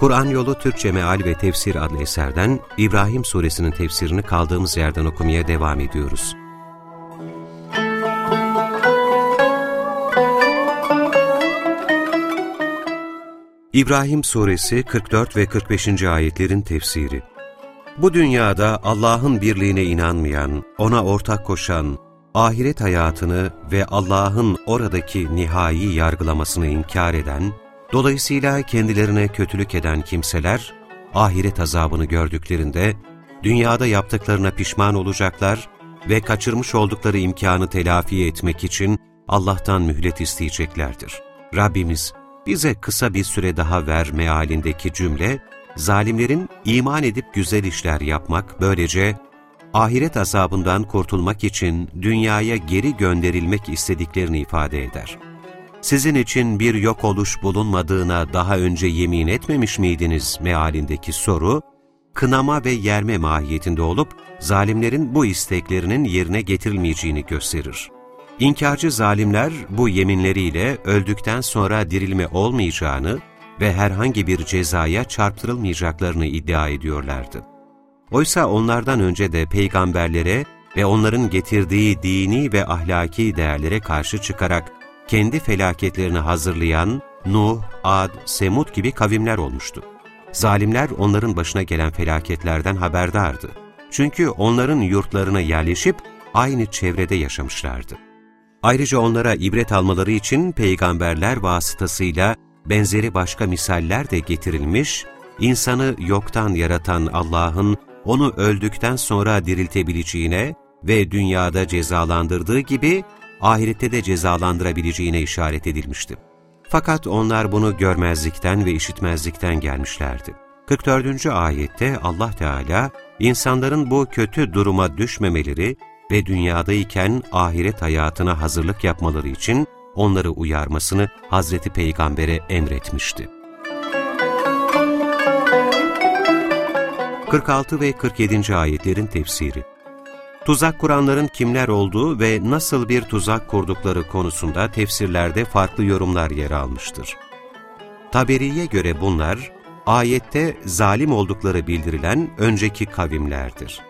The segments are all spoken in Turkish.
Kur'an Yolu Türkçe Meal ve Tefsir adlı eserden İbrahim Suresinin tefsirini kaldığımız yerden okumaya devam ediyoruz. İbrahim Suresi 44 ve 45. ayetlerin tefsiri Bu dünyada Allah'ın birliğine inanmayan, ona ortak koşan, ahiret hayatını ve Allah'ın oradaki nihai yargılamasını inkar eden, Dolayısıyla kendilerine kötülük eden kimseler, ahiret azabını gördüklerinde, dünyada yaptıklarına pişman olacaklar ve kaçırmış oldukları imkanı telafi etmek için Allah'tan mühlet isteyeceklerdir. Rabbimiz, bize kısa bir süre daha ver mealindeki cümle, zalimlerin iman edip güzel işler yapmak, böylece ahiret azabından kurtulmak için dünyaya geri gönderilmek istediklerini ifade eder sizin için bir yok oluş bulunmadığına daha önce yemin etmemiş miydiniz mealindeki soru, kınama ve yerme mahiyetinde olup, zalimlerin bu isteklerinin yerine getirilmeyeceğini gösterir. İnkarcı zalimler bu yeminleriyle öldükten sonra dirilme olmayacağını ve herhangi bir cezaya çarptırılmayacaklarını iddia ediyorlardı. Oysa onlardan önce de peygamberlere ve onların getirdiği dini ve ahlaki değerlere karşı çıkarak kendi felaketlerini hazırlayan Nuh, Ad, Semud gibi kavimler olmuştu. Zalimler onların başına gelen felaketlerden haberdardı. Çünkü onların yurtlarına yerleşip aynı çevrede yaşamışlardı. Ayrıca onlara ibret almaları için peygamberler vasıtasıyla benzeri başka misaller de getirilmiş, insanı yoktan yaratan Allah'ın onu öldükten sonra diriltebileceğine ve dünyada cezalandırdığı gibi ahirette de cezalandırabileceğine işaret edilmişti. Fakat onlar bunu görmezlikten ve işitmezlikten gelmişlerdi. 44. ayette Allah Teala, insanların bu kötü duruma düşmemeleri ve dünyadayken ahiret hayatına hazırlık yapmaları için onları uyarmasını Hazreti Peygamber'e emretmişti. 46 ve 47. ayetlerin tefsiri Tuzak kuranların kimler olduğu ve nasıl bir tuzak kurdukları konusunda tefsirlerde farklı yorumlar yer almıştır. Taberiye göre bunlar, ayette zalim oldukları bildirilen önceki kavimlerdir.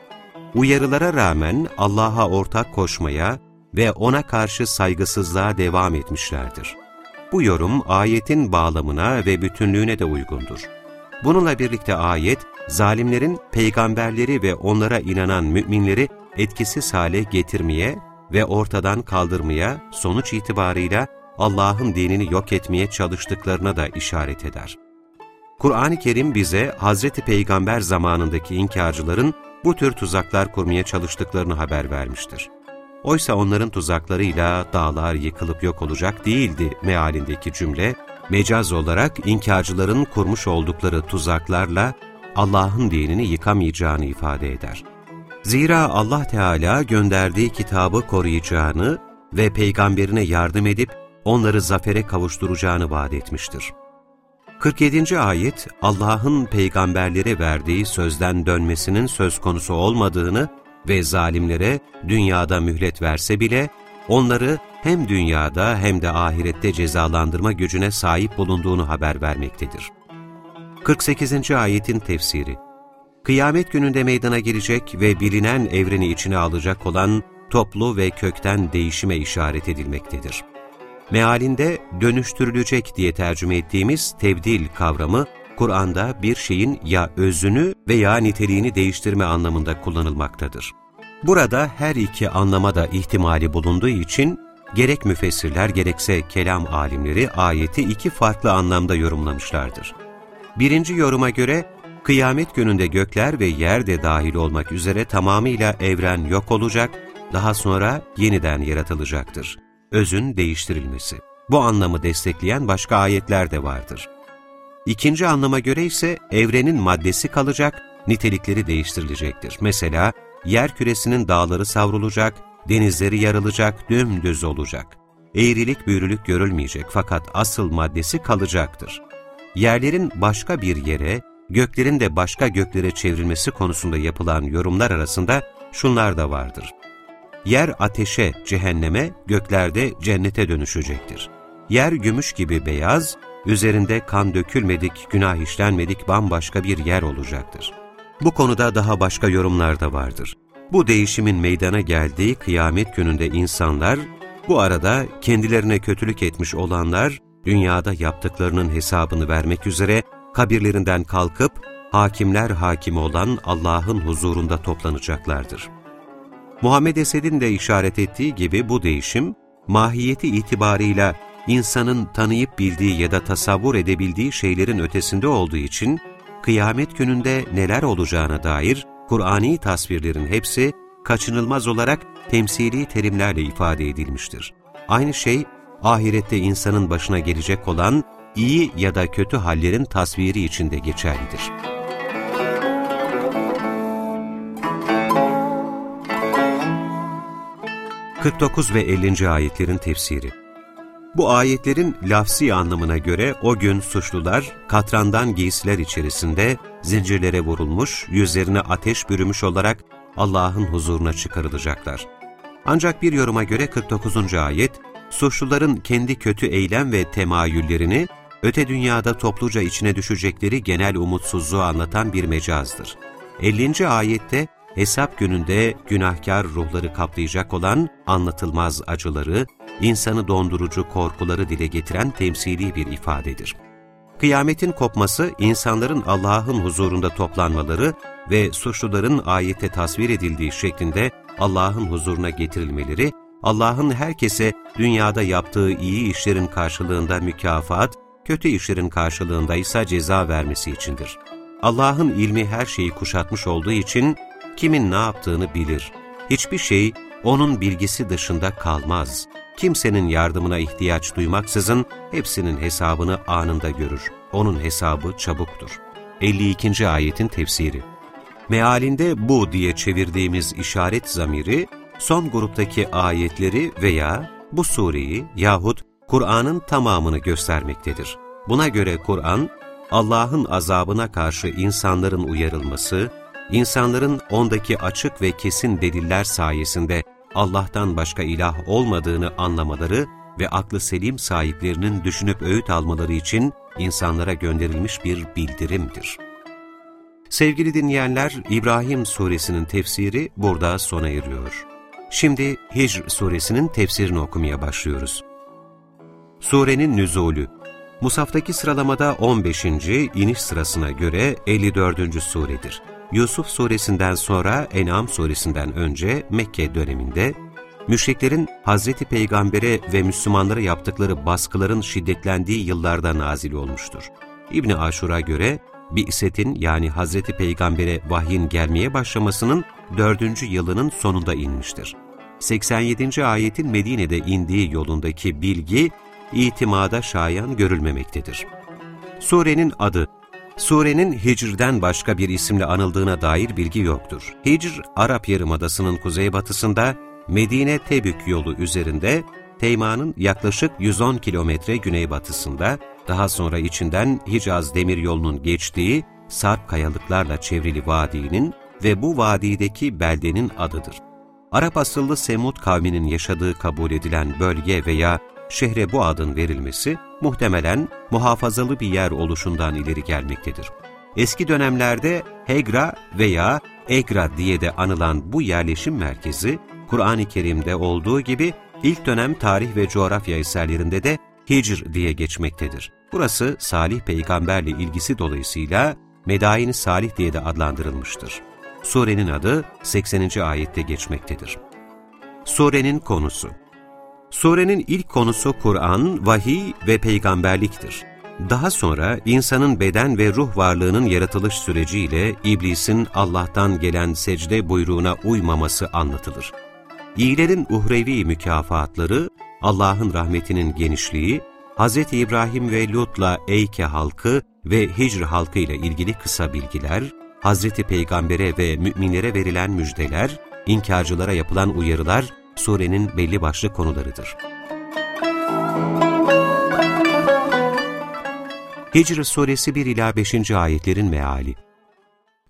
Uyarılara rağmen Allah'a ortak koşmaya ve O'na karşı saygısızlığa devam etmişlerdir. Bu yorum ayetin bağlamına ve bütünlüğüne de uygundur. Bununla birlikte ayet, zalimlerin peygamberleri ve onlara inanan müminleri etkisiz hale getirmeye ve ortadan kaldırmaya, sonuç itibarıyla Allah'ın dinini yok etmeye çalıştıklarına da işaret eder. Kur'an-ı Kerim bize Hazreti Peygamber zamanındaki inkarcıların bu tür tuzaklar kurmaya çalıştıklarını haber vermiştir. Oysa onların tuzaklarıyla dağlar yıkılıp yok olacak değildi mealindeki cümle, mecaz olarak inkarcıların kurmuş oldukları tuzaklarla Allah'ın dinini yıkamayacağını ifade eder. Zira Allah Teala gönderdiği kitabı koruyacağını ve peygamberine yardım edip onları zafere kavuşturacağını vaat etmiştir. 47. ayet Allah'ın peygamberlere verdiği sözden dönmesinin söz konusu olmadığını ve zalimlere dünyada mühlet verse bile onları hem dünyada hem de ahirette cezalandırma gücüne sahip bulunduğunu haber vermektedir. 48. ayetin tefsiri kıyamet gününde meydana gelecek ve bilinen evreni içine alacak olan toplu ve kökten değişime işaret edilmektedir. Mealinde dönüştürülecek diye tercüme ettiğimiz tevdil kavramı, Kur'an'da bir şeyin ya özünü veya niteliğini değiştirme anlamında kullanılmaktadır. Burada her iki anlama da ihtimali bulunduğu için gerek müfessirler gerekse kelam alimleri ayeti iki farklı anlamda yorumlamışlardır. Birinci yoruma göre Kıyamet gününde gökler ve yer de dahil olmak üzere tamamıyla evren yok olacak, daha sonra yeniden yaratılacaktır. Özün değiştirilmesi. Bu anlamı destekleyen başka ayetler de vardır. İkinci anlama göre ise evrenin maddesi kalacak, nitelikleri değiştirilecektir. Mesela yer küresinin dağları savrulacak, denizleri yarılacak, dümdüz olacak. Eğrilik büğrülük görülmeyecek fakat asıl maddesi kalacaktır. Yerlerin başka bir yere, göklerin de başka göklere çevrilmesi konusunda yapılan yorumlar arasında şunlar da vardır. Yer ateşe, cehenneme, göklerde cennete dönüşecektir. Yer gümüş gibi beyaz, üzerinde kan dökülmedik, günah işlenmedik bambaşka bir yer olacaktır. Bu konuda daha başka yorumlar da vardır. Bu değişimin meydana geldiği kıyamet gününde insanlar, bu arada kendilerine kötülük etmiş olanlar, dünyada yaptıklarının hesabını vermek üzere kabirlerinden kalkıp, hakimler hakimi olan Allah'ın huzurunda toplanacaklardır. Muhammed Esed'in de işaret ettiği gibi bu değişim, mahiyeti itibarıyla insanın tanıyıp bildiği ya da tasavvur edebildiği şeylerin ötesinde olduğu için, kıyamet gününde neler olacağına dair Kur'ani tasvirlerin hepsi kaçınılmaz olarak temsili terimlerle ifade edilmiştir. Aynı şey, ahirette insanın başına gelecek olan iyi ya da kötü hallerin tasviri için de geçerlidir. 49 ve 50. ayetlerin tefsiri Bu ayetlerin lafsi anlamına göre o gün suçlular katrandan giysiler içerisinde zincirlere vurulmuş, yüzlerine ateş bürümüş olarak Allah'ın huzuruna çıkarılacaklar. Ancak bir yoruma göre 49. ayet, suçluların kendi kötü eylem ve temayüllerini, öte dünyada topluca içine düşecekleri genel umutsuzluğu anlatan bir mecazdır. 50. ayette hesap gününde günahkar ruhları kaplayacak olan anlatılmaz acıları, insanı dondurucu korkuları dile getiren temsili bir ifadedir. Kıyametin kopması, insanların Allah'ın huzurunda toplanmaları ve suçluların ayette tasvir edildiği şeklinde Allah'ın huzuruna getirilmeleri, Allah'ın herkese dünyada yaptığı iyi işlerin karşılığında mükafat, kötü işlerin karşılığında ise ceza vermesi içindir. Allah'ın ilmi her şeyi kuşatmış olduğu için kimin ne yaptığını bilir. Hiçbir şey onun bilgisi dışında kalmaz. Kimsenin yardımına ihtiyaç duymaksızın hepsinin hesabını anında görür. Onun hesabı çabuktur. 52. ayetin tefsiri Mealinde bu diye çevirdiğimiz işaret zamiri, son gruptaki ayetleri veya bu sureyi yahut Kur'an'ın tamamını göstermektedir. Buna göre Kur'an, Allah'ın azabına karşı insanların uyarılması, insanların ondaki açık ve kesin deliller sayesinde Allah'tan başka ilah olmadığını anlamaları ve aklı selim sahiplerinin düşünüp öğüt almaları için insanlara gönderilmiş bir bildirimdir. Sevgili dinleyenler, İbrahim suresinin tefsiri burada sona eriyor. Şimdi Hicr suresinin tefsirini okumaya başlıyoruz. Surenin nüzulü Musaftaki sıralamada 15. iniş sırasına göre 54. suredir. Yusuf suresinden sonra En'am suresinden önce Mekke döneminde, müşriklerin Hazreti Peygamber'e ve Müslümanlara yaptıkları baskıların şiddetlendiği yıllarda nazil olmuştur. İbni Aşur'a göre, Bi'setin yani Hazreti Peygamber'e vahyin gelmeye başlamasının dördüncü yılının sonunda inmiştir. 87. ayetin Medine'de indiği yolundaki bilgi, itimada şayan görülmemektedir. Surenin adı Surenin Hicr'den başka bir isimle anıldığına dair bilgi yoktur. Hicr, Arap Yarımadası'nın kuzeybatısında Medine-Tebük yolu üzerinde Teyma'nın yaklaşık 110 kilometre güneybatısında, daha sonra içinden Hicaz demiryolunun geçtiği sarp kayalıklarla çevrili vadinin ve bu vadideki beldenin adıdır. Arap asıllı Semud kavminin yaşadığı kabul edilen bölge veya şehre bu adın verilmesi, muhtemelen muhafazalı bir yer oluşundan ileri gelmektedir. Eski dönemlerde Hegra veya Egra diye de anılan bu yerleşim merkezi, Kur'an-ı Kerim'de olduğu gibi ilk dönem tarih ve coğrafya eserlerinde de Hicr diye geçmektedir. Burası Salih peygamberle ilgisi dolayısıyla Medain Salih diye de adlandırılmıştır. Surenin adı 80. ayette geçmektedir. Surenin konusu Surenin ilk konusu Kur'an, vahiy ve peygamberliktir. Daha sonra insanın beden ve ruh varlığının yaratılış süreciyle iblisin Allah'tan gelen secde buyruğuna uymaması anlatılır. İyilerin uhrevi mükafatları, Allah'ın rahmetinin genişliği, Hz. İbrahim ve Lut'la Eyke halkı ve Hicr halkı ile ilgili kısa bilgiler, Hazreti Peygamber'e ve müminlere verilen müjdeler, inkarcılara yapılan uyarılar surenin belli başlı konularıdır. Hicr suresi 1 ila 5. ayetlerin meali.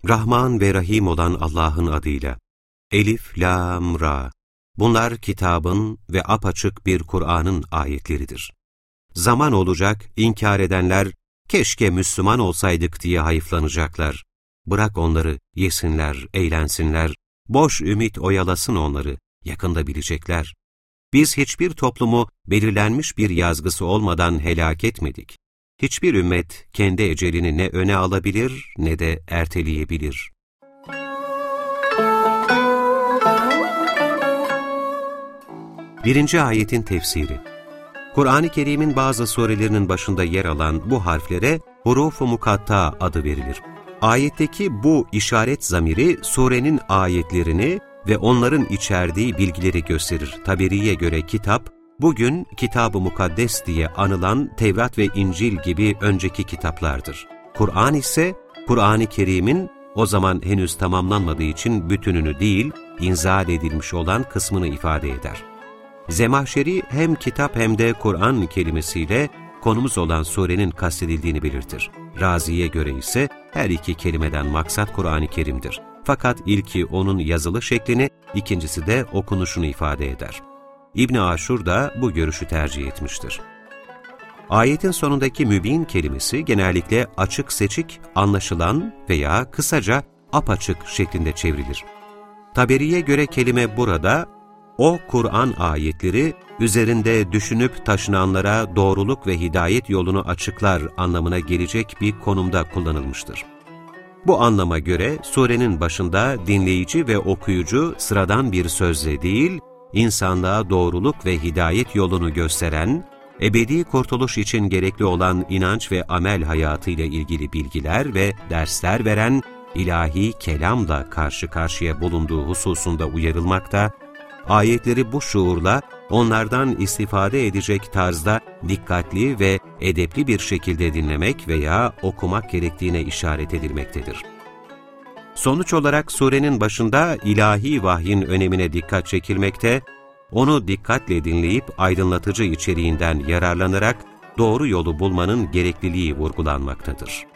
Rahman ve Rahim olan Allah'ın adıyla. Elif, Lam, Ra. Bunlar kitabın ve apaçık bir Kur'an'ın ayetleridir. Zaman olacak, inkar edenler, keşke Müslüman olsaydık diye hayıflanacaklar. Bırak onları, yesinler, eğlensinler, boş ümit oyalasın onları, yakında bilecekler. Biz hiçbir toplumu belirlenmiş bir yazgısı olmadan helak etmedik. Hiçbir ümmet kendi ecelini ne öne alabilir ne de erteleyebilir. Birinci ayetin tefsiri Kur'an-ı Kerim'in bazı surelerinin başında yer alan bu harflere huruf-u mukatta adı verilir. Ayetteki bu işaret zamiri surenin ayetlerini ve onların içerdiği bilgileri gösterir. Taberiye göre kitap, bugün Kitab-ı Mukaddes diye anılan Tevrat ve İncil gibi önceki kitaplardır. Kur'an ise Kur'an-ı Kerim'in o zaman henüz tamamlanmadığı için bütününü değil, inzal edilmiş olan kısmını ifade eder. Zemahşeri hem kitap hem de Kur'an kelimesiyle konumuz olan surenin kastedildiğini belirtir. Razi'ye göre ise her iki kelimeden maksat Kur'an-ı Kerim'dir. Fakat ilki onun yazılı şeklini, ikincisi de okunuşunu ifade eder. İbn Aşur da bu görüşü tercih etmiştir. Ayetin sonundaki mübin kelimesi genellikle açık seçik, anlaşılan veya kısaca apaçık şeklinde çevrilir. Taberiye göre kelime burada, o Kur'an ayetleri üzerinde düşünüp taşınanlara doğruluk ve hidayet yolunu açıklar anlamına gelecek bir konumda kullanılmıştır. Bu anlama göre surenin başında dinleyici ve okuyucu sıradan bir sözle değil, insanlığa doğruluk ve hidayet yolunu gösteren, ebedi kurtuluş için gerekli olan inanç ve amel hayatıyla ilgili bilgiler ve dersler veren ilahi kelamla karşı karşıya bulunduğu hususunda uyarılmakta, ayetleri bu şuurla onlardan istifade edecek tarzda dikkatli ve edepli bir şekilde dinlemek veya okumak gerektiğine işaret edilmektedir. Sonuç olarak surenin başında ilahi vahyin önemine dikkat çekilmekte, onu dikkatle dinleyip aydınlatıcı içeriğinden yararlanarak doğru yolu bulmanın gerekliliği vurgulanmaktadır.